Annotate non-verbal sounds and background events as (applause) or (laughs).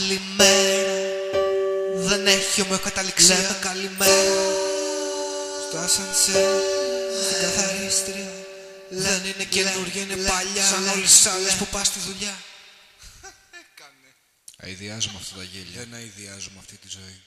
Καλημέρα Δεν έχει ομοιοκαταληξία. Λέμε καλημέρα Στο ασανσέρ Στην καθαρίστρια. Δεν είναι καινούργια, είναι παλιά. Σαν όλες τις άλλες που πας στη δουλειά. (laughs) Αειδιάζουμε αυτά τα γέλια. Δεν αειδιάζουμε αυτή τη ζωή.